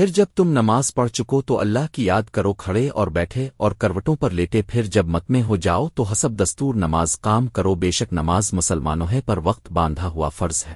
پھر جب تم نماز پڑھ چکو تو اللہ کی یاد کرو کھڑے اور بیٹھے اور کروٹوں پر لیٹے پھر جب متمے ہو جاؤ تو حسب دستور نماز کام کرو، بے شک نماز مسلمانوں ہے پر وقت باندھا ہوا فرض ہے۔